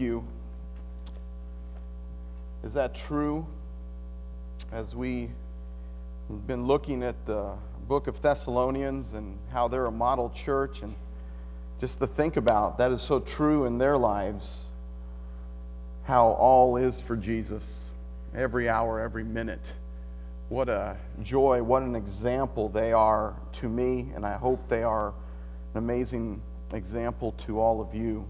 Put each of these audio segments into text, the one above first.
you. Is that true? As we've been looking at the book of Thessalonians and how they're a model church, and just to think about that is so true in their lives, how all is for Jesus every hour, every minute. What a joy, what an example they are to me, and I hope they are an amazing example to all of you.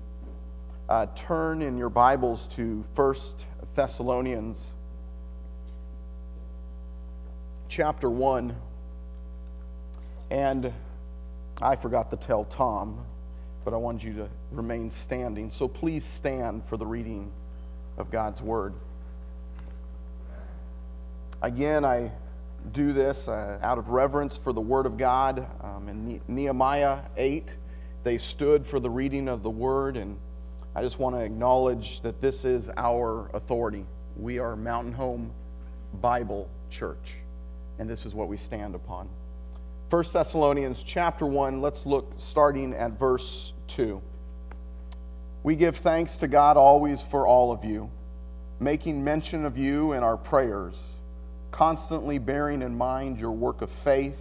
Uh, turn in your Bibles to First Thessalonians chapter 1. And I forgot to tell Tom, but I wanted you to remain standing. So please stand for the reading of God's Word. Again, I do this uh, out of reverence for the Word of God. Um, in Nehemiah 8, they stood for the reading of the Word, and I just want to acknowledge that this is our authority. We are Mountain Home Bible Church, and this is what we stand upon. 1 Thessalonians chapter 1, let's look starting at verse 2. We give thanks to God always for all of you, making mention of you in our prayers, constantly bearing in mind your work of faith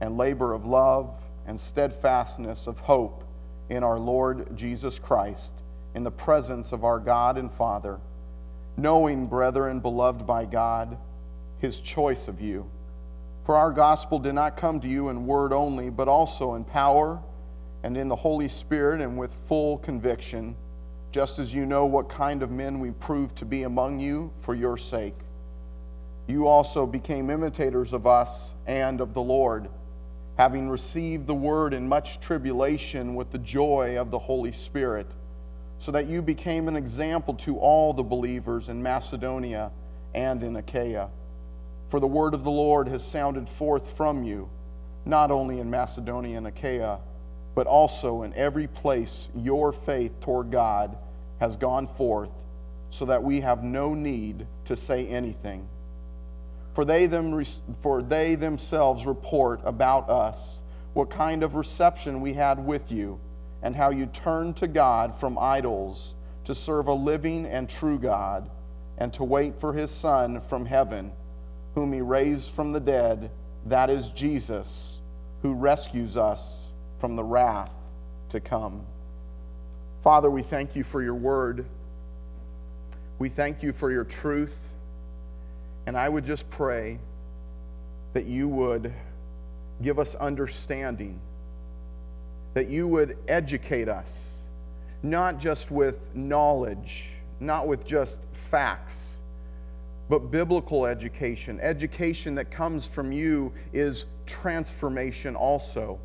and labor of love and steadfastness of hope in our Lord Jesus Christ in the presence of our God and Father, knowing, brethren, beloved by God, his choice of you. For our gospel did not come to you in word only, but also in power and in the Holy Spirit and with full conviction, just as you know what kind of men we proved to be among you for your sake. You also became imitators of us and of the Lord, having received the word in much tribulation with the joy of the Holy Spirit so that you became an example to all the believers in Macedonia and in Achaia. For the word of the Lord has sounded forth from you, not only in Macedonia and Achaia, but also in every place your faith toward God has gone forth, so that we have no need to say anything. For they, them, for they themselves report about us what kind of reception we had with you and how you turned to God from idols to serve a living and true God and to wait for his Son from heaven, whom he raised from the dead, that is Jesus, who rescues us from the wrath to come. Father, we thank you for your word. We thank you for your truth. And I would just pray that you would give us understanding that you would educate us, not just with knowledge, not with just facts, but biblical education. Education that comes from you is transformation also.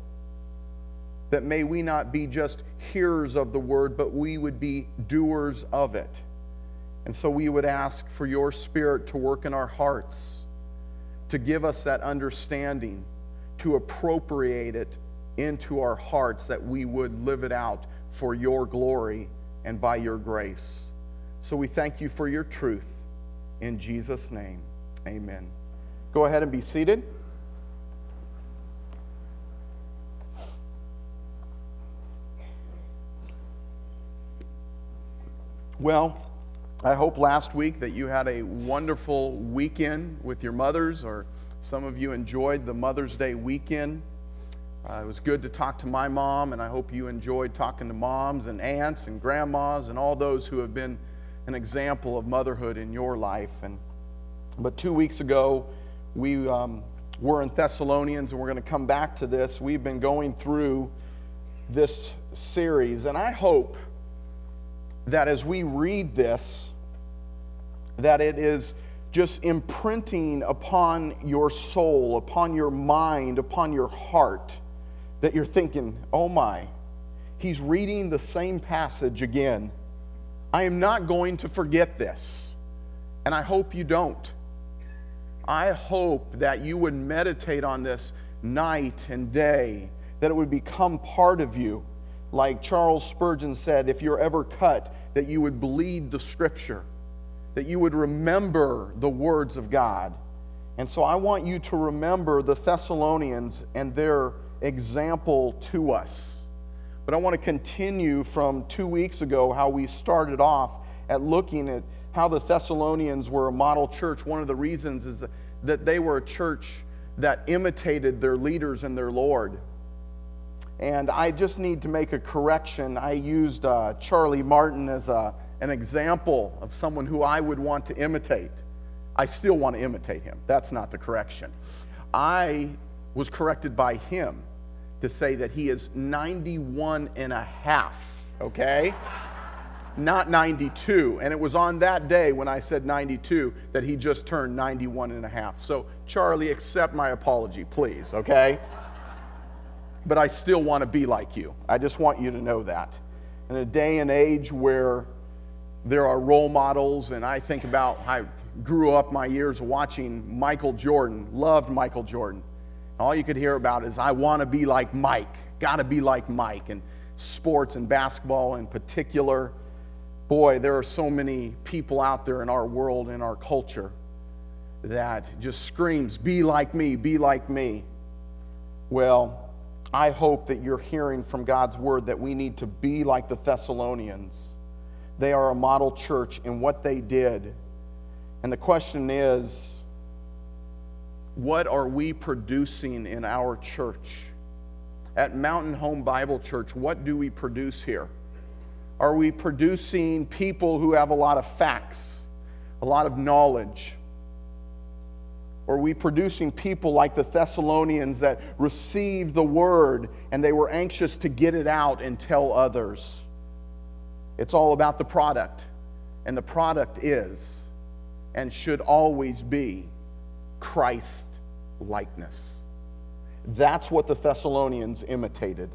That may we not be just hearers of the word, but we would be doers of it. And so we would ask for your spirit to work in our hearts, to give us that understanding, to appropriate it into our hearts that we would live it out for your glory and by your grace. So we thank you for your truth. In Jesus' name, amen. Go ahead and be seated. Well, I hope last week that you had a wonderful weekend with your mothers, or some of you enjoyed the Mother's Day weekend. Uh, it was good to talk to my mom, and I hope you enjoyed talking to moms and aunts and grandmas and all those who have been an example of motherhood in your life. And but two weeks ago, we um, were in Thessalonians, and we're going to come back to this. We've been going through this series, and I hope that as we read this, that it is just imprinting upon your soul, upon your mind, upon your heart that you're thinking, oh my, he's reading the same passage again. I am not going to forget this. And I hope you don't. I hope that you would meditate on this night and day, that it would become part of you. Like Charles Spurgeon said, if you're ever cut, that you would bleed the scripture, that you would remember the words of God. And so I want you to remember the Thessalonians and their example to us. But I want to continue from two weeks ago how we started off at looking at how the Thessalonians were a model church. One of the reasons is that they were a church that imitated their leaders and their Lord. And I just need to make a correction. I used uh, Charlie Martin as a, an example of someone who I would want to imitate. I still want to imitate him. That's not the correction. I was corrected by him to say that he is 91 and a half, okay? Not 92. And it was on that day when I said 92 that he just turned 91 and a half. So, Charlie, accept my apology, please, okay? But I still want to be like you. I just want you to know that. In a day and age where there are role models, and I think about, I grew up my years watching Michael Jordan, loved Michael Jordan. All you could hear about is, I want to be like Mike, got to be like Mike. And sports and basketball in particular. Boy, there are so many people out there in our world, in our culture, that just screams, be like me, be like me. Well, I hope that you're hearing from God's word that we need to be like the Thessalonians. They are a model church in what they did. And the question is, what are we producing in our church? At Mountain Home Bible Church, what do we produce here? Are we producing people who have a lot of facts, a lot of knowledge? Or are we producing people like the Thessalonians that received the word and they were anxious to get it out and tell others? It's all about the product. And the product is and should always be Christ likeness. That's what the Thessalonians imitated.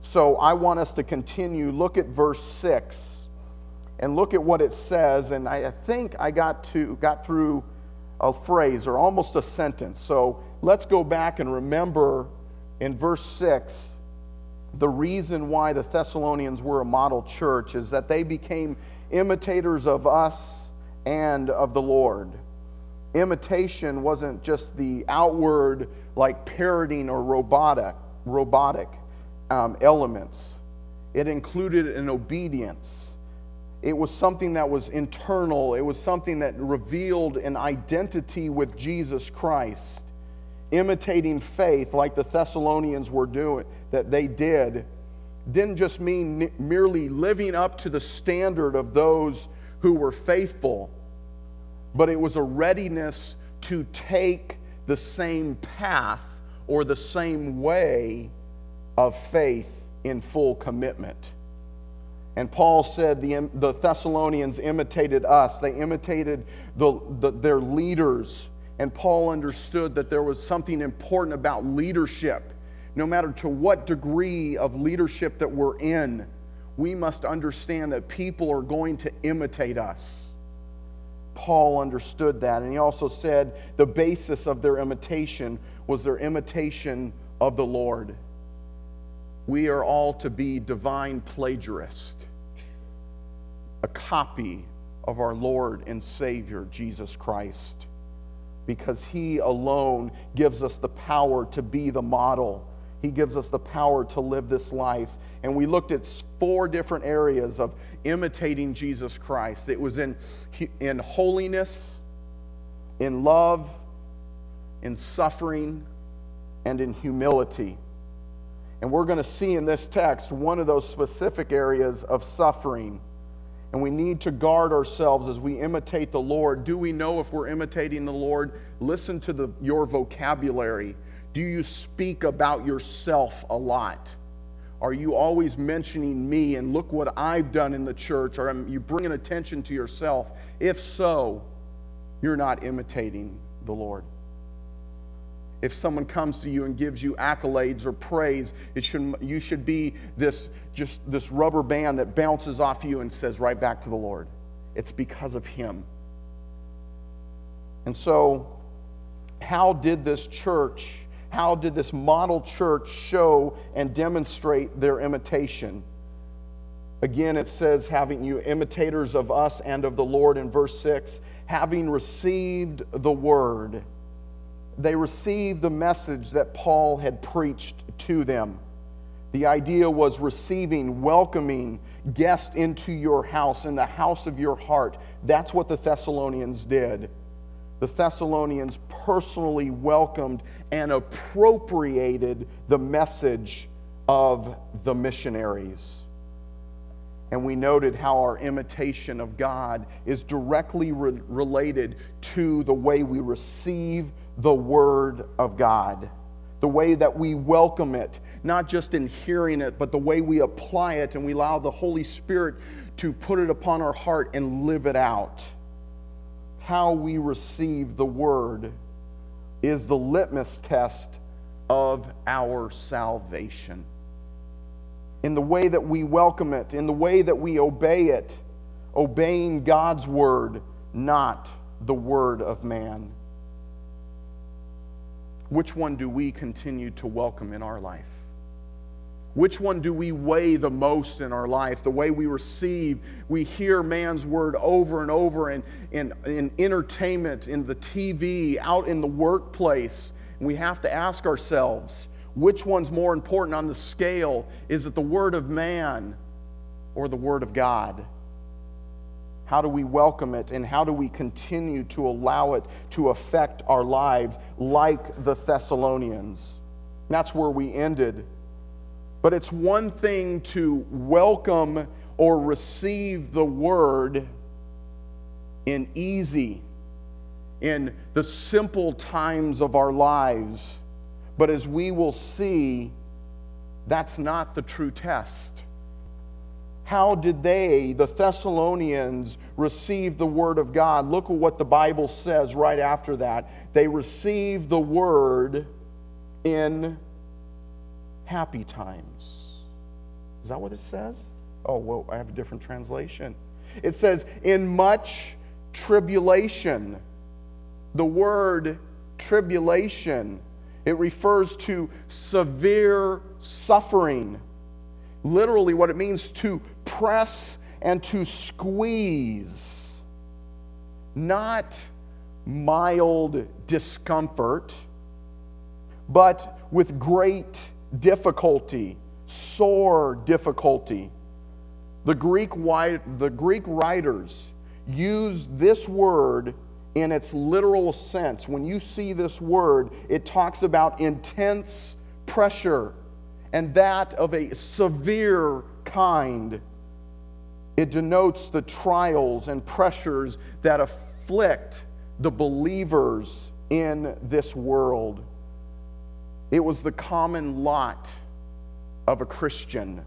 So I want us to continue. Look at verse 6 and look at what it says. And I think I got, to, got through a phrase or almost a sentence. So let's go back and remember in verse 6 the reason why the Thessalonians were a model church is that they became imitators of us and of the Lord imitation wasn't just the outward, like parroting or robotic, robotic um, elements. It included an obedience. It was something that was internal. It was something that revealed an identity with Jesus Christ. Imitating faith, like the Thessalonians were doing, that they did, didn't just mean merely living up to the standard of those who were faithful but it was a readiness to take the same path or the same way of faith in full commitment. And Paul said the, the Thessalonians imitated us, they imitated the, the, their leaders. And Paul understood that there was something important about leadership. No matter to what degree of leadership that we're in, we must understand that people are going to imitate us. Paul understood that. And he also said the basis of their imitation was their imitation of the Lord. We are all to be divine plagiarists, a copy of our Lord and Savior, Jesus Christ, because He alone gives us the power to be the model. He gives us the power to live this life. And we looked at four different areas of imitating Jesus Christ. It was in, in holiness, in love, in suffering, and in humility. And we're going to see in this text one of those specific areas of suffering. And we need to guard ourselves as we imitate the Lord. Do we know if we're imitating the Lord? Listen to the, your vocabulary. Do you speak about yourself a lot? Are you always mentioning me and look what I've done in the church? Or are you bringing attention to yourself? If so, you're not imitating the Lord. If someone comes to you and gives you accolades or praise, it should, you should be this, just this rubber band that bounces off you and says right back to the Lord. It's because of Him. And so, how did this church how did this model church show and demonstrate their imitation? Again, it says, having you imitators of us and of the Lord in verse 6, having received the word. They received the message that Paul had preached to them. The idea was receiving, welcoming guests into your house, in the house of your heart. That's what the Thessalonians did. The Thessalonians personally welcomed and appropriated the message of the missionaries. And we noted how our imitation of God is directly re- related to the way we receive the Word of God, the way that we welcome it, not just in hearing it, but the way we apply it and we allow the Holy Spirit to put it upon our heart and live it out. How we receive the Word is the litmus test of our salvation in the way that we welcome it, in the way that we obey it, obeying God's word, not the word of man. Which one do we continue to welcome in our life? Which one do we weigh the most in our life? The way we receive, we hear man's word over and over in, in, in entertainment, in the TV, out in the workplace. And we have to ask ourselves, which one's more important on the scale? Is it the word of man or the word of God? How do we welcome it and how do we continue to allow it to affect our lives like the Thessalonians? that's where we ended. But it's one thing to welcome or receive the word in easy, in the simple times of our lives. But as we will see, that's not the true test. How did they, the Thessalonians, receive the word of God? Look at what the Bible says right after that. They received the word in happy times. Is that what it says? Oh, well, I have a different translation. It says, in much tribulation. The word tribulation it refers to severe suffering. Literally, what it means to press and to squeeze, not mild discomfort, but with great difficulty, sore difficulty. The Greek, the Greek writers use this word in its literal sense. When you see this word, it talks about intense pressure and that of a severe kind. It denotes the trials and pressures that afflict the believers in this world. It was the common lot of a Christian.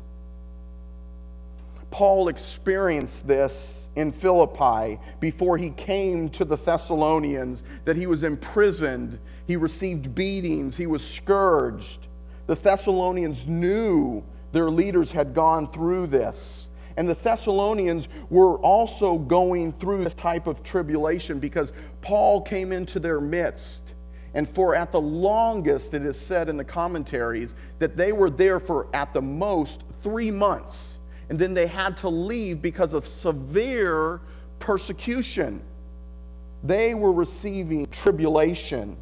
Paul experienced this in Philippi before he came to the Thessalonians, that he was imprisoned, he received beatings, he was scourged. The Thessalonians knew their leaders had gone through this. And the Thessalonians were also going through this type of tribulation because Paul came into their midst. And for at the longest, it is said in the commentaries that they were there for at the most three months and then they had to leave because of severe persecution. They were receiving tribulation,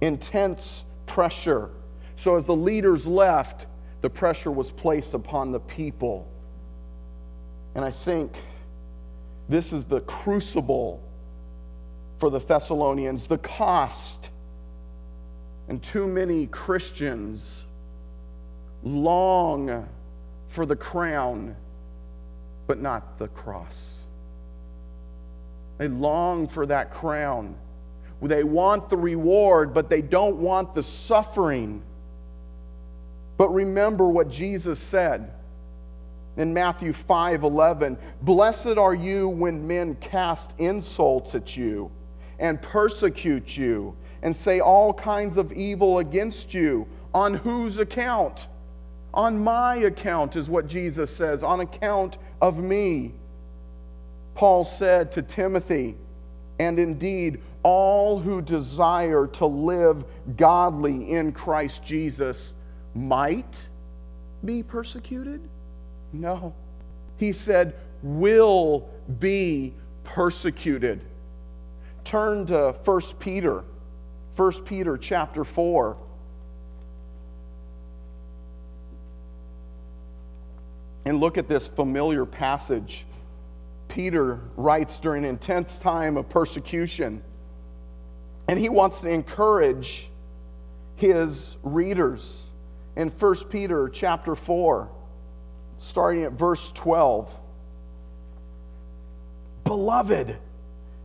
intense pressure. So, as the leaders left, the pressure was placed upon the people. And I think this is the crucible for the Thessalonians, the cost. And too many Christians long for the crown, but not the cross. They long for that crown. They want the reward, but they don't want the suffering. But remember what Jesus said in Matthew 5 11. Blessed are you when men cast insults at you and persecute you and say all kinds of evil against you. On whose account? On my account, is what Jesus says, on account of me. Paul said to Timothy, and indeed, all who desire to live godly in Christ Jesus might be persecuted? No. He said, will be persecuted. Turn to 1 Peter, 1 Peter chapter 4. and look at this familiar passage. Peter writes during an intense time of persecution, and he wants to encourage his readers in 1 Peter chapter 4, starting at verse 12. Beloved,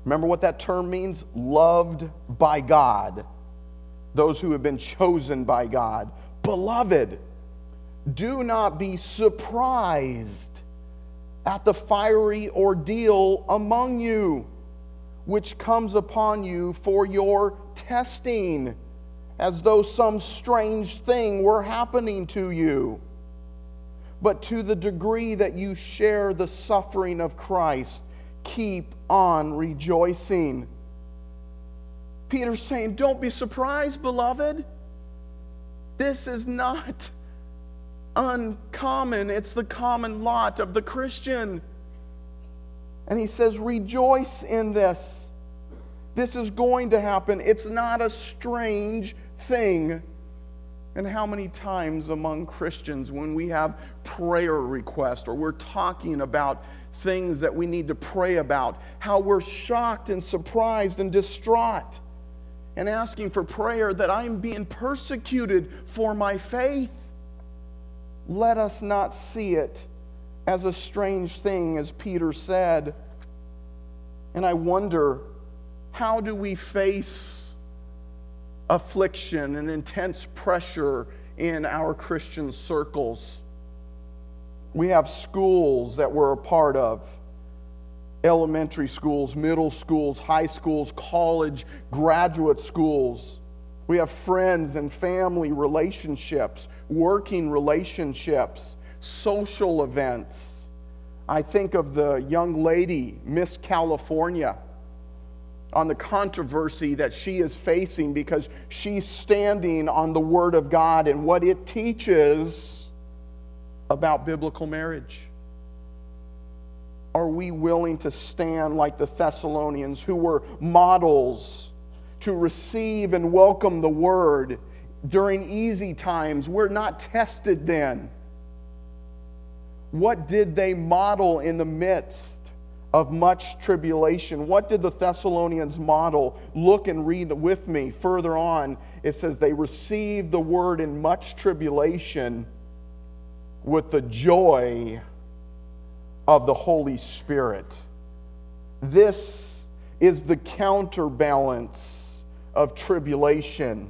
remember what that term means? Loved by God, those who have been chosen by God. Beloved, do not be surprised at the fiery ordeal among you, which comes upon you for your testing, as though some strange thing were happening to you. But to the degree that you share the suffering of Christ, keep on rejoicing. Peter's saying, Don't be surprised, beloved. This is not uncommon, it's the common lot of the Christian. And he says, Rejoice in this. This is going to happen. It's not a strange thing. And how many times among Christians, when we have prayer requests or we're talking about things that we need to pray about, how we're shocked and surprised and distraught and asking for prayer that I'm being persecuted for my faith let us not see it as a strange thing, as Peter said. And I wonder how do we face affliction and intense pressure in our Christian circles? We have schools that we're a part of elementary schools, middle schools, high schools, college, graduate schools. We have friends and family relationships, working relationships, social events. I think of the young lady, Miss California, on the controversy that she is facing because she's standing on the Word of God and what it teaches about biblical marriage. Are we willing to stand like the Thessalonians who were models? to receive and welcome the word during easy times. We're not tested then. What did they model in the midst of much tribulation? What did the Thessalonians model? Look and read with me further on. It says, They received the word in much tribulation with the joy of the Holy Spirit. This is the counterbalance of tribulation.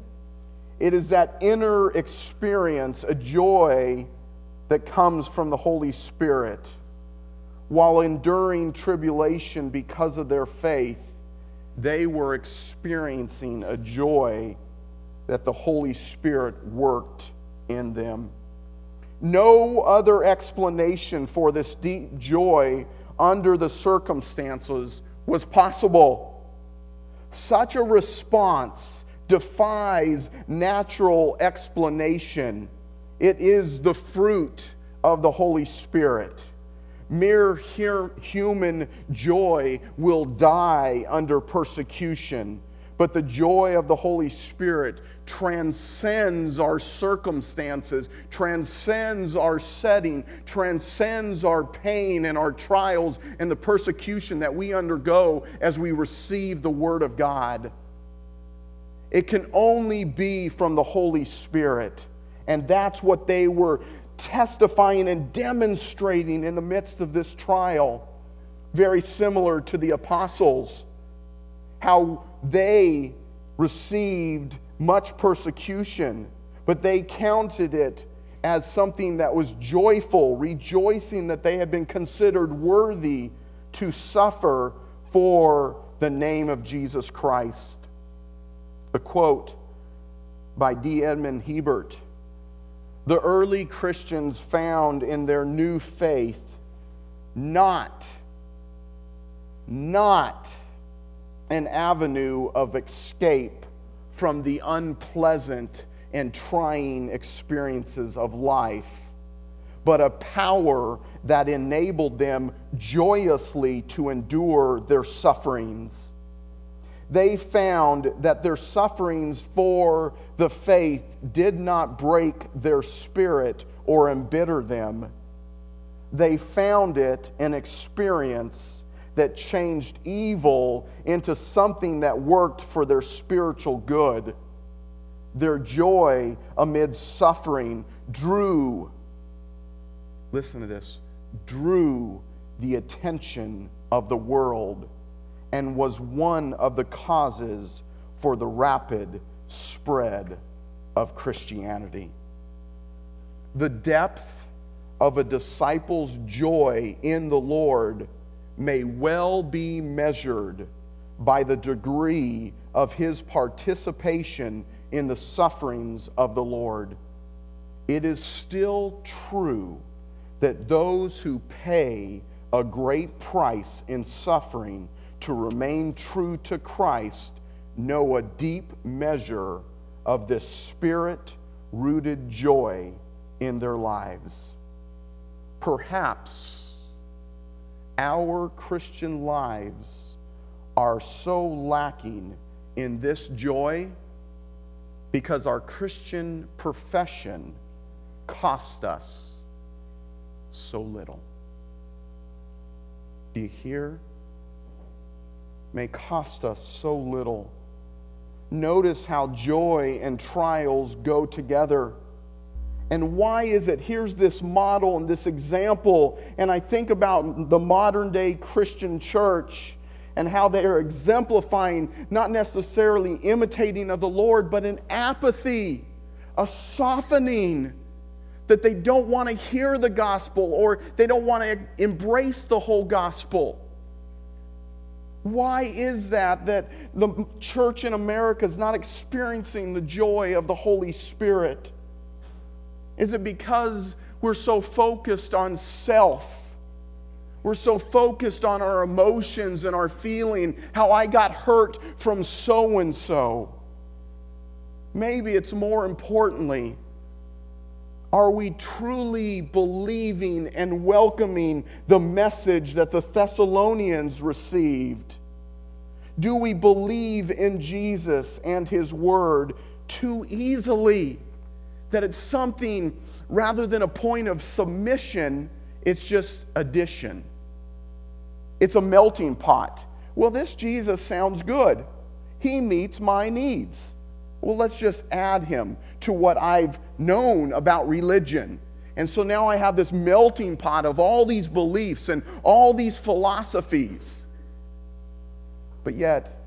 It is that inner experience, a joy that comes from the Holy Spirit. While enduring tribulation because of their faith, they were experiencing a joy that the Holy Spirit worked in them. No other explanation for this deep joy under the circumstances was possible. Such a response defies natural explanation. It is the fruit of the Holy Spirit. Mere human joy will die under persecution, but the joy of the Holy Spirit transcends our circumstances, transcends our setting, transcends our pain and our trials and the persecution that we undergo as we receive the Word of God. It can only be from the Holy Spirit. And that's what they were testifying and demonstrating in the midst of this trial. Very similar to the apostles, how they received much persecution, but they counted it as something that was joyful, rejoicing that they had been considered worthy to suffer for the name of Jesus Christ. A quote by D. Edmond Hiebert The early Christians found in their new faith not, not an avenue of escape from the unpleasant and trying experiences of life, but a power that enabled them joyously to endure their sufferings. They found that their sufferings for the faith did not break their spirit or embitter them, they found it an experience that changed evil into something that worked for their spiritual good. Their joy amid suffering drew, listen to this, drew the attention of the world and was one of the causes for the rapid spread of Christianity. The depth of a disciple's joy in the Lord may well be measured by the degree of his participation in the sufferings of the Lord. It is still true that those who pay a great price in suffering to remain true to Christ know a deep measure of this spirit rooted joy in their lives. Perhaps our Christian lives are so lacking in this joy because our Christian profession cost us so little. Do you hear? May cost us so little. Notice how joy and trials go together. And why is it? Here's this model and this example. And I think about the modern day Christian church and how they are exemplifying, not necessarily imitating of the Lord, but an apathy, a softening that they don't want to hear the gospel or they don't want to embrace the whole gospel. Why is that that the church in America is not experiencing the joy of the Holy Spirit? Is it because we're so focused on self? We're so focused on our emotions and our feeling, how I got hurt from so and so. Maybe it's more importantly, are we truly believing and welcoming the message that the Thessalonians received? Do we believe in Jesus and His Word too easily? That it's something rather than a point of submission, it's just addition. It's a melting pot. Well, this Jesus sounds good. He meets my needs. Well, let's just add him to what I've known about religion. And so now I have this melting pot of all these beliefs and all these philosophies. But yet,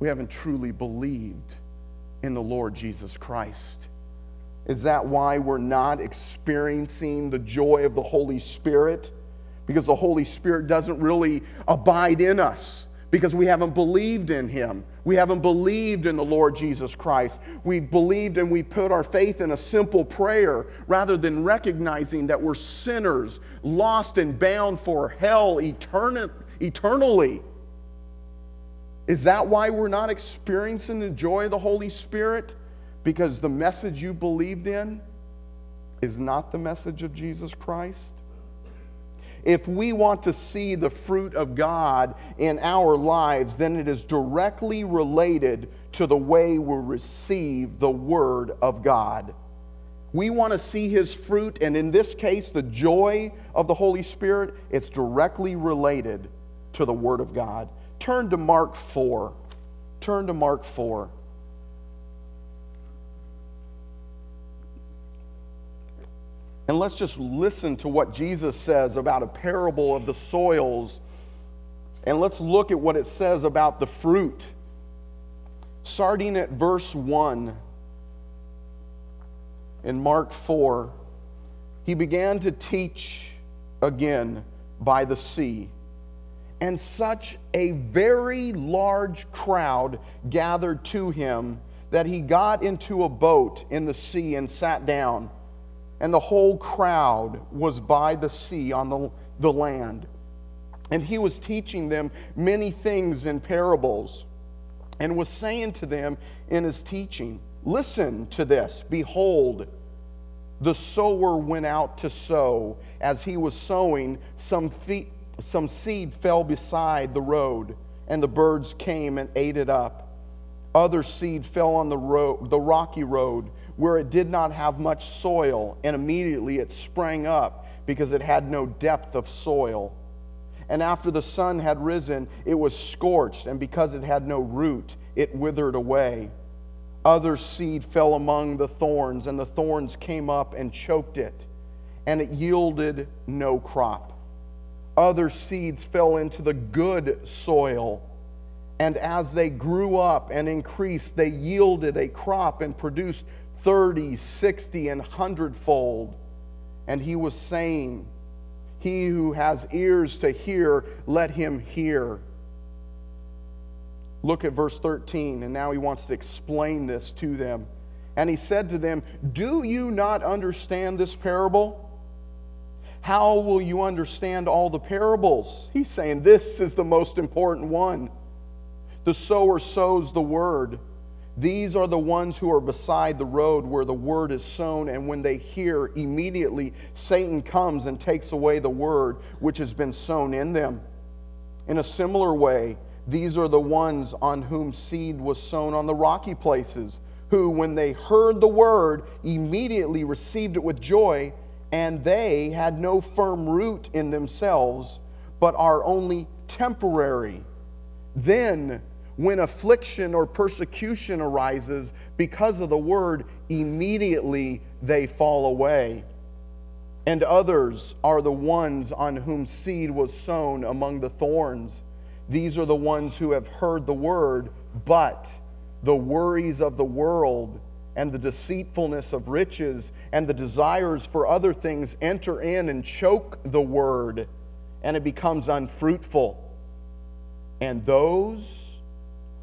we haven't truly believed in the Lord Jesus Christ. Is that why we're not experiencing the joy of the Holy Spirit? Because the Holy Spirit doesn't really abide in us because we haven't believed in Him. We haven't believed in the Lord Jesus Christ. We believed and we put our faith in a simple prayer rather than recognizing that we're sinners, lost and bound for hell etern- eternally. Is that why we're not experiencing the joy of the Holy Spirit? Because the message you believed in is not the message of Jesus Christ? If we want to see the fruit of God in our lives, then it is directly related to the way we receive the Word of God. We want to see His fruit, and in this case, the joy of the Holy Spirit, it's directly related to the Word of God. Turn to Mark 4. Turn to Mark 4. And let's just listen to what Jesus says about a parable of the soils. And let's look at what it says about the fruit. Starting at verse 1 in Mark 4, he began to teach again by the sea. And such a very large crowd gathered to him that he got into a boat in the sea and sat down and the whole crowd was by the sea on the, the land. And he was teaching them many things in parables, and was saying to them in his teaching, Listen to this. Behold, the sower went out to sow. As he was sowing, some, feet, some seed fell beside the road, and the birds came and ate it up. Other seed fell on the, road, the rocky road where it did not have much soil, and immediately it sprang up because it had no depth of soil. And after the sun had risen, it was scorched, and because it had no root, it withered away. Other seed fell among the thorns, and the thorns came up and choked it, and it yielded no crop. Other seeds fell into the good soil, and as they grew up and increased, they yielded a crop and produced 30, 60, and 100 fold. And he was saying, He who has ears to hear, let him hear. Look at verse 13, and now he wants to explain this to them. And he said to them, Do you not understand this parable? How will you understand all the parables? He's saying this is the most important one. The sower sows the word. These are the ones who are beside the road where the word is sown, and when they hear, immediately Satan comes and takes away the word which has been sown in them. In a similar way, these are the ones on whom seed was sown on the rocky places, who, when they heard the word, immediately received it with joy, and they had no firm root in themselves, but are only temporary. Then, when affliction or persecution arises because of the word, immediately they fall away. And others are the ones on whom seed was sown among the thorns. These are the ones who have heard the word, but the worries of the world and the deceitfulness of riches and the desires for other things enter in and choke the word, and it becomes unfruitful. And those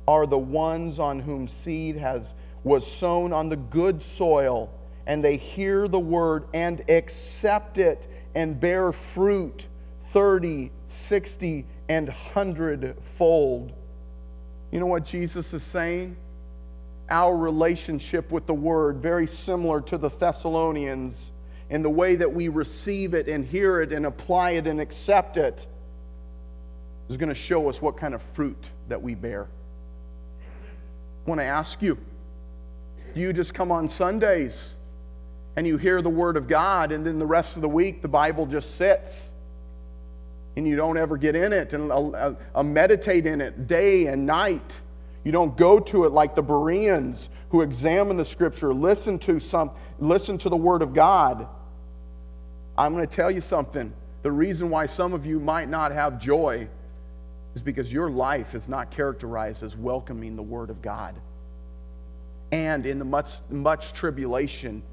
are the ones on whom seed has was sown on the good soil and they hear the word and accept it and bear fruit 30 60 and 100 fold you know what jesus is saying? Our relationship with the word very similar to the thessalonians in the way that we receive it and hear it and apply it and accept it is going to show us what kind of fruit that we bear want to ask you do you just come on Sundays and you hear the Word of God, and then the rest of the week the Bible just sits? And you don't ever get in it and meditate in it day and night. You don't go to it like the Bereans who examine the Scripture, listen to some, listen to the Word of God. I'm going to tell you something. The reason why some of you might not have joy is because your life is not characterized as welcoming the Word of God. And in the much, much tribulation,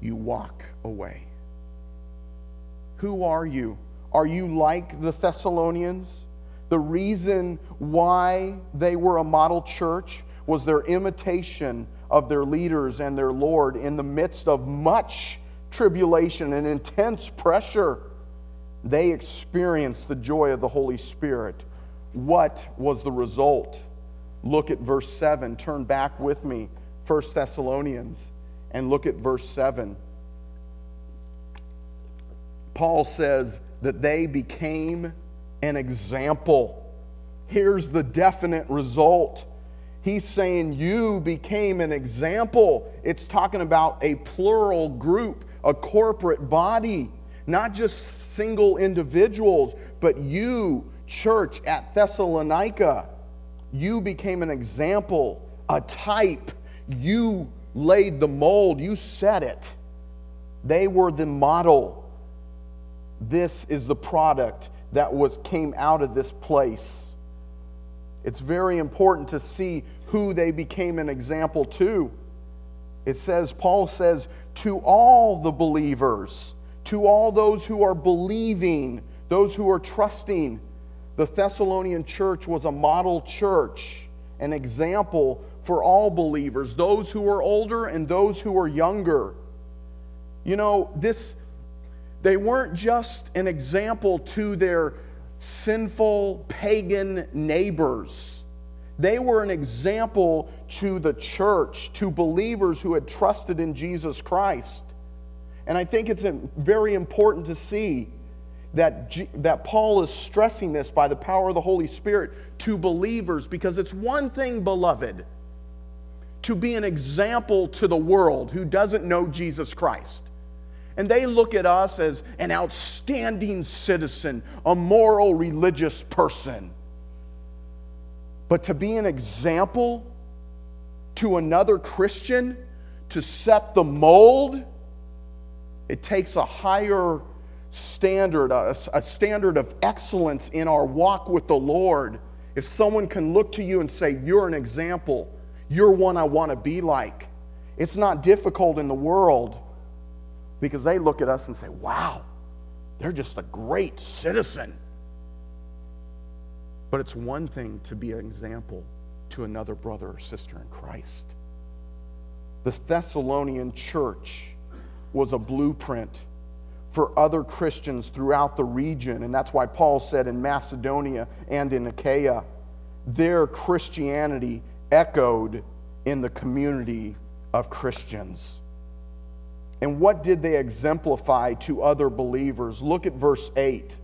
you walk away. Who are you? Are you like the Thessalonians? The reason why they were a model church was their imitation of their leaders and their Lord in the midst of much tribulation and intense pressure. They experienced the joy of the Holy Spirit what was the result? Look at verse 7. Turn back with me, 1 Thessalonians, and look at verse 7. Paul says that they became an example. Here's the definite result. He's saying you became an example. It's talking about a plural group, a corporate body, not just single individuals, but you church at Thessalonica, you became an example, a type. You laid the mold, you set it. They were the model. This is the product that was came out of this place. It's very important to see who they became an example to. It says, Paul says, to all the believers, to all those who are believing, those who are trusting, the Thessalonian church was a model church, an example for all believers, those who are older and those who are younger. You know, this they weren't just an example to their sinful pagan neighbors. They were an example to the church, to believers who had trusted in Jesus Christ. And I think it's very important to see that, G, that Paul is stressing this by the power of the Holy Spirit to believers because it's one thing, beloved, to be an example to the world who doesn't know Jesus Christ. And they look at us as an outstanding citizen, a moral, religious person. But to be an example to another Christian, to set the mold, it takes a higher standard, a, a, standard of excellence in our walk with the Lord. If someone can look to you and say, You're an example, you're one I want to be like, it's not difficult in the world because they look at us and say, Wow, they're just a great citizen. But it's one thing to be an example to another brother or sister in Christ. The Thessalonian church was a blueprint for other Christians throughout the region. And that's why Paul said in Macedonia and in Achaia, their Christianity echoed in the community of Christians. And what did they exemplify to other believers? Look at verse 8.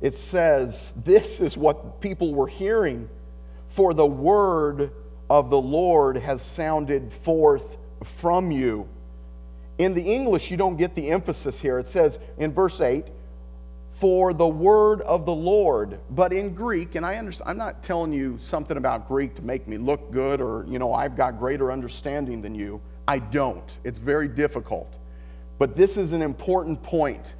It says, This is what people were hearing, for the word of the Lord has sounded forth from you. In the English, you don't get the emphasis here. It says in verse 8, for the word of the Lord. But in Greek, and I understand, I'm not telling you something about Greek to make me look good or, you know, I've got greater understanding than you. I don't. It's very difficult. But this is an important point.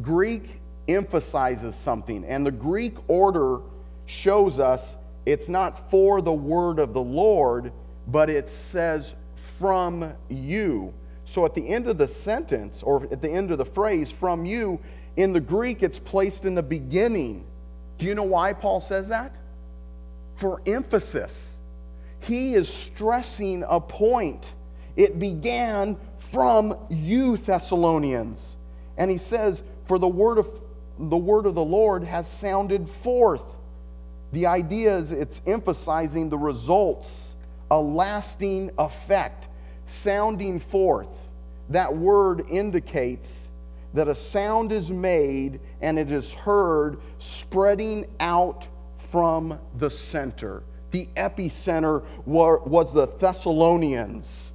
Greek emphasizes something, and the Greek order shows us it's not for the word of the Lord, but it says from you. So at the end of the sentence, or at the end of the phrase, from you, in the Greek, it's placed in the beginning. Do you know why Paul says that? For emphasis. He is stressing a point. It began from you, Thessalonians. And he says, For the word of the word of the Lord has sounded forth. The idea is it's emphasizing the results, a lasting effect, sounding forth. That word indicates that a sound is made and it is heard spreading out from the center. The epicenter was the Thessalonians.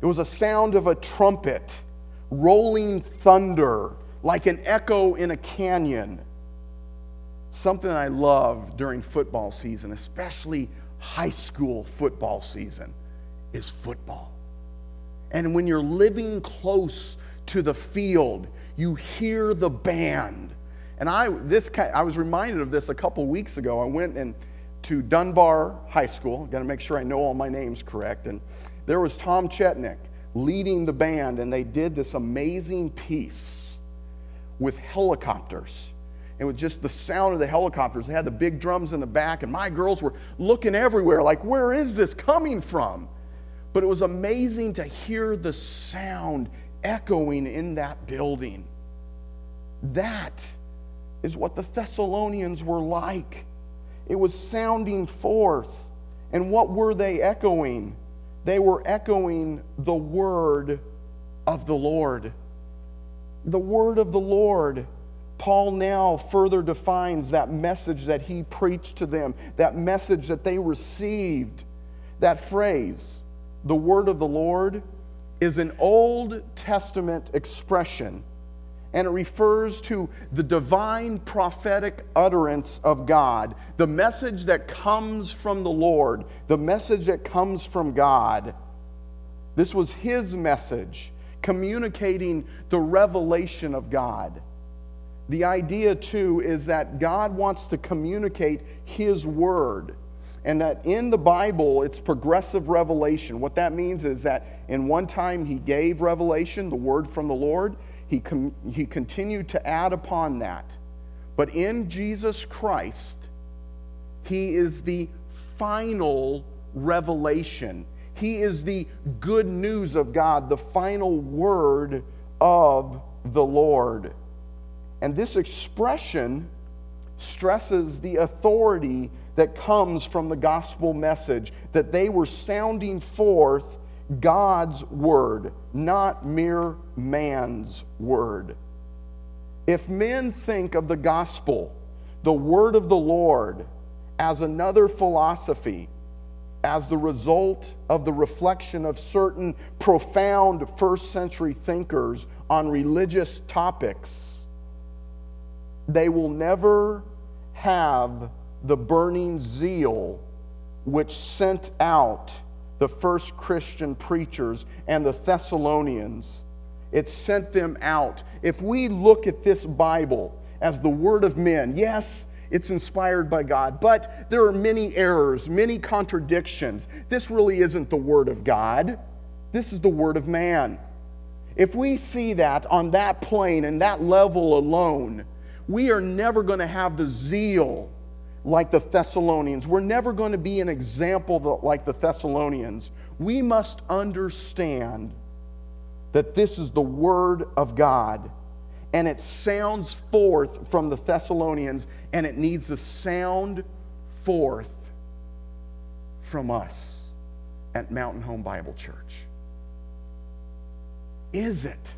It was a sound of a trumpet, rolling thunder, like an echo in a canyon. Something I love during football season, especially high school football season, is football. And when you're living close to the field, you hear the band. And I, this, I was reminded of this a couple weeks ago. I went and to Dunbar High School. Got to make sure I know all my names correct. And there was Tom Chetnick leading the band, and they did this amazing piece with helicopters. And with just the sound of the helicopters, they had the big drums in the back, and my girls were looking everywhere, like, where is this coming from? But it was amazing to hear the sound echoing in that building. That is what the Thessalonians were like. It was sounding forth. And what were they echoing? They were echoing the word of the Lord. The word of the Lord. Paul now further defines that message that he preached to them, that message that they received. That phrase, the word of the Lord, is an Old Testament expression, and it refers to the divine prophetic utterance of God, the message that comes from the Lord, the message that comes from God. This was his message, communicating the revelation of God. The idea, too, is that God wants to communicate his word and that in the Bible, it's progressive revelation. What that means is that in one time he gave revelation, the word from the Lord, he, com- he continued to add upon that. But in Jesus Christ, he is the final revelation. He is the good news of God, the final word of the Lord. And this expression stresses the authority that comes from the gospel message, that they were sounding forth God's word, not mere man's word. If men think of the gospel, the word of the Lord, as another philosophy, as the result of the reflection of certain profound first century thinkers on religious topics, they will never have the burning zeal which sent out the first Christian preachers and the Thessalonians. It sent them out. If we look at this Bible as the Word of men, yes, it's inspired by God, but there are many errors, many contradictions. This really isn't the Word of God, this is the Word of man. If we see that on that plane and that level alone, we are never going to have the zeal like the Thessalonians. We're never going to be an example like the Thessalonians. We must understand that this is the Word of God and it sounds forth from the Thessalonians and it needs to sound forth from us at Mountain Home Bible Church. Is it?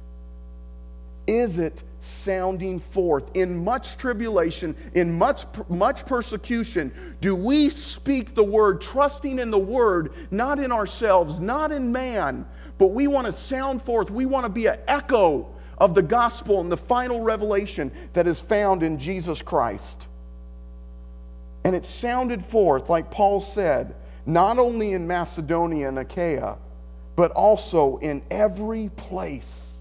is it sounding forth? In much tribulation, in much, much persecution, do we speak the word, trusting in the word, not in ourselves, not in man, but we want to sound forth. We want to be an echo of the gospel and the final revelation that is found in Jesus Christ. And it sounded forth, like Paul said, not only in Macedonia and Achaia, but also in every place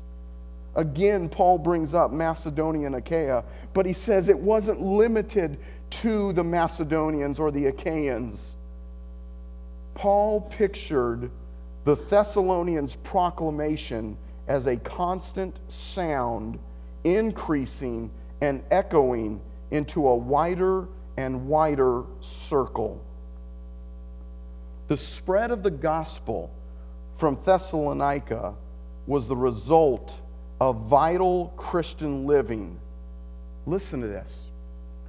Again, Paul brings up Macedonia and Achaia, but he says it wasn't limited to the Macedonians or the Achaeans. Paul pictured the Thessalonians' proclamation as a constant sound, increasing and echoing into a wider and wider circle. The spread of the gospel from Thessalonica was the result of vital Christian living, listen to this,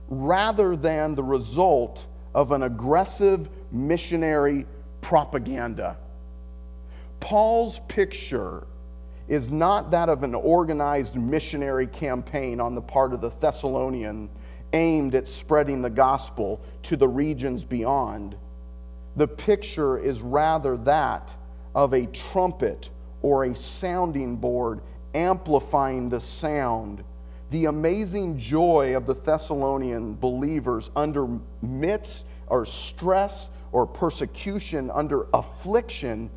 rather than the result of an aggressive missionary propaganda. Paul's picture is not that of an organized missionary campaign on the part of the Thessalonian aimed at spreading the gospel to the regions beyond. The picture is rather that of a trumpet or a sounding board amplifying the sound. The amazing joy of the Thessalonian believers under midst or stress or persecution, under affliction,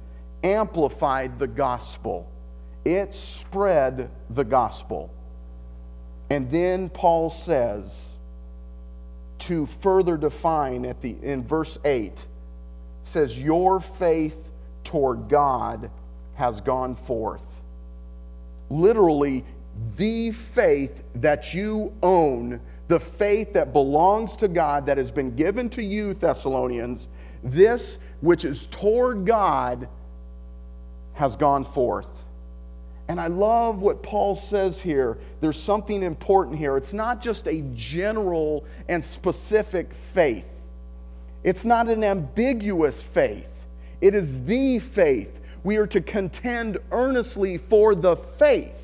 amplified the gospel. It spread the gospel. And then Paul says, to further define at the in verse 8 says your faith toward God has gone forth literally the faith that you own, the faith that belongs to God, that has been given to you, Thessalonians, this which is toward God has gone forth. And I love what Paul says here. There's something important here. It's not just a general and specific faith, it's not an ambiguous faith. It is the faith we are to contend earnestly for the faith.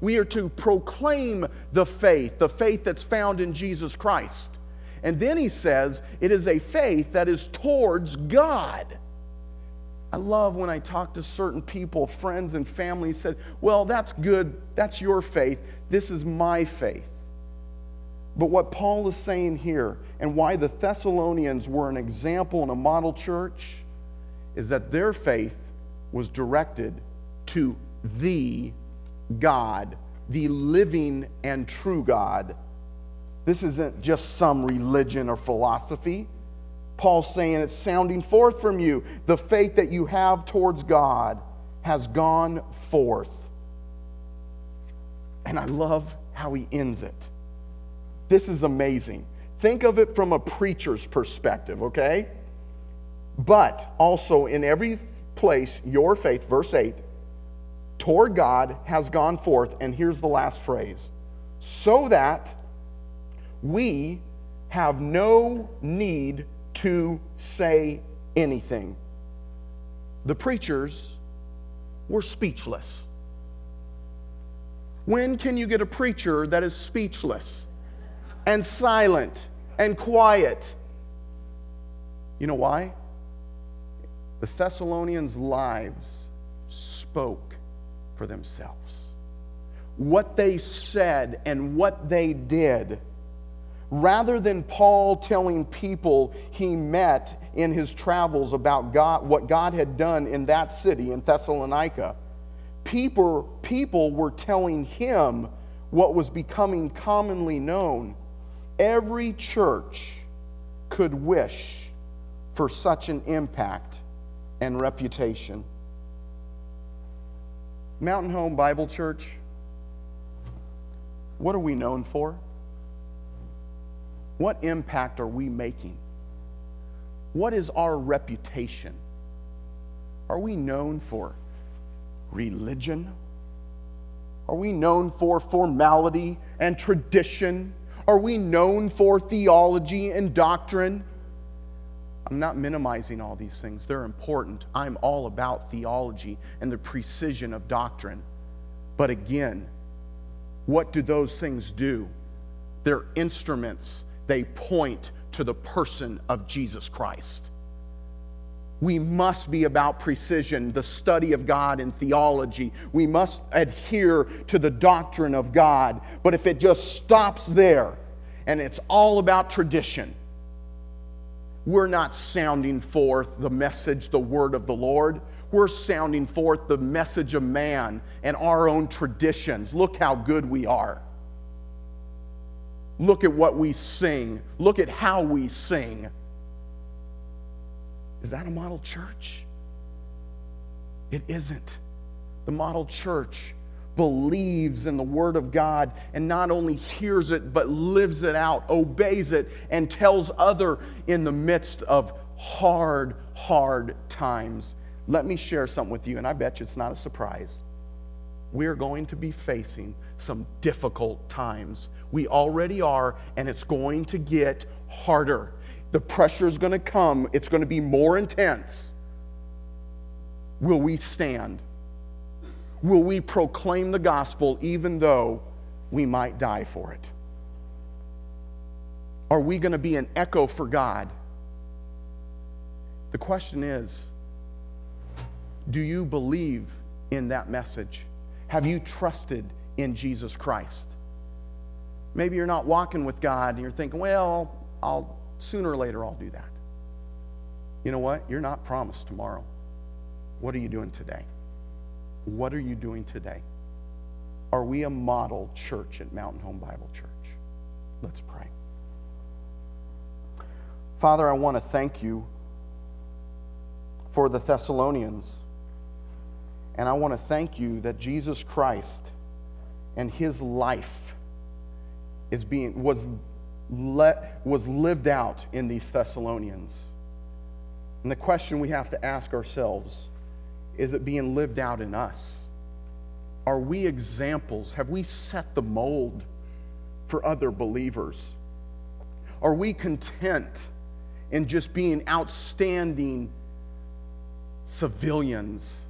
We are to proclaim the faith, the faith that's found in Jesus Christ. And then he says it is a faith that is towards God. I love when I talk to certain people, friends and family, said, Well, that's good. That's your faith. This is my faith. But what Paul is saying here, and why the Thessalonians were an example and a model church, is that their faith was directed to the God, the living and true God. This isn't just some religion or philosophy. Paul's saying it's sounding forth from you. The faith that you have towards God has gone forth. And I love how he ends it. This is amazing. Think of it from a preacher's perspective, okay? But also in every place your faith, verse 8, toward God has gone forth. And here's the last phrase so that we have no need to say anything. The preachers were speechless. When can you get a preacher that is speechless and silent and quiet? You know why? The Thessalonians' lives spoke for themselves. What they said and what they did, rather than Paul telling people he met in his travels about God, what God had done in that city, in Thessalonica, people, people were telling him what was becoming commonly known. Every church could wish for such an impact and reputation. Mountain Home Bible Church, what are we known for? What impact are we making? What is our reputation? Are we known for religion? Are we known for formality and tradition? Are we known for theology and doctrine? I'm not minimizing all these things, they're important. I'm all about theology and the precision of doctrine. But again, what do those things do? They're instruments, they point to the person of Jesus Christ. We must be about precision, the study of God and theology. We must adhere to the doctrine of God. But if it just stops there and it's all about tradition, we're not sounding forth the message, the word of the Lord. We're sounding forth the message of man and our own traditions. Look how good we are. Look at what we sing. Look at how we sing. Is that a model church? It isn't. The model church believes in the Word of God and not only hears it, but lives it out, obeys it, and tells other in the midst of hard, hard times. Let me share something with you, and I bet you it's not a surprise. We're going to be facing some difficult times. We already are, and it's going to get harder. The pressure is going to come, it's going to be more intense. Will we stand? Will we proclaim the gospel even though we might die for it? Are we going to be an echo for God? The question is do you believe in that message? Have you trusted in Jesus Christ? Maybe you're not walking with God and you're thinking, well, I'll sooner or later I'll do that. You know what? You're not promised tomorrow. What are you doing today? What are you doing today? Are we a model church at Mountain Home Bible Church? Let's pray. Father, I want to thank you for the Thessalonians. And I want to thank you that Jesus Christ and his life is being, was, let, was lived out in these Thessalonians. And the question we have to ask ourselves is it being lived out in us? Are we examples? Have we set the mold for other believers? Are we content in just being outstanding civilians,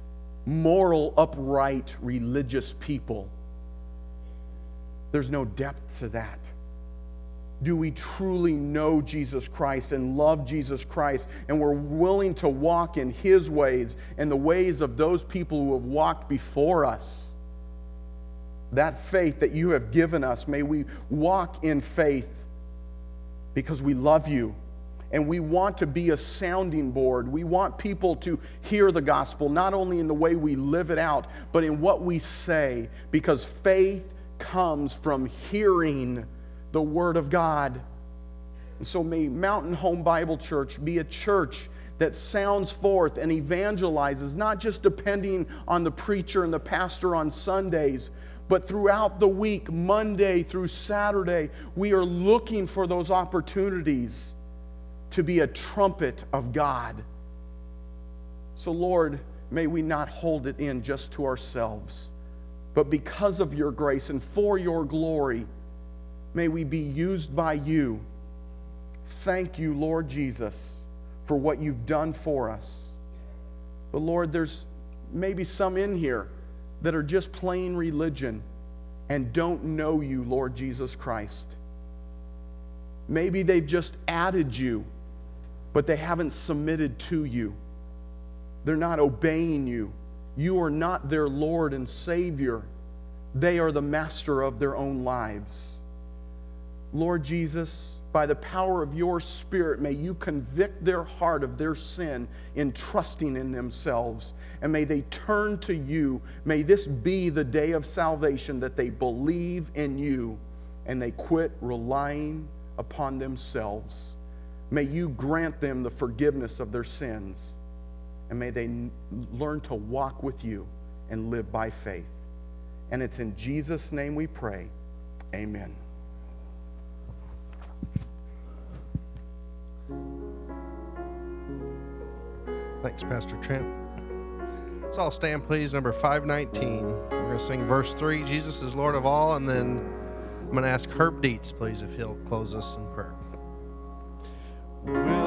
moral, upright, religious people? There's no depth to that do we truly know Jesus Christ and love Jesus Christ and we're willing to walk in his ways and the ways of those people who have walked before us? That faith that you have given us, may we walk in faith because we love you and we want to be a sounding board. We want people to hear the gospel, not only in the way we live it out, but in what we say, because faith comes from hearing the Word of God. And so may Mountain Home Bible Church be a church that sounds forth and evangelizes, not just depending on the preacher and the pastor on Sundays, but throughout the week, Monday through Saturday, we are looking for those opportunities to be a trumpet of God. So, Lord, may we not hold it in just to ourselves, but because of your grace and for your glory, May we be used by you. Thank you, Lord Jesus, for what you've done for us. But Lord, there's maybe some in here that are just plain religion and don't know you, Lord Jesus Christ. Maybe they've just added you, but they haven't submitted to you. They're not obeying you. You are not their Lord and Savior. They are the master of their own lives. Lord Jesus, by the power of your Spirit, may you convict their heart of their sin in trusting in themselves. And may they turn to you. May this be the day of salvation that they believe in you and they quit relying upon themselves. May you grant them the forgiveness of their sins. And may they learn to walk with you and live by faith. And it's in Jesus' name we pray. Amen. Thanks, Pastor Trent. Let's all stand, please. Number 519. We're going to sing verse 3 Jesus is Lord of all. And then I'm going to ask Herb Dietz, please, if he'll close us in prayer.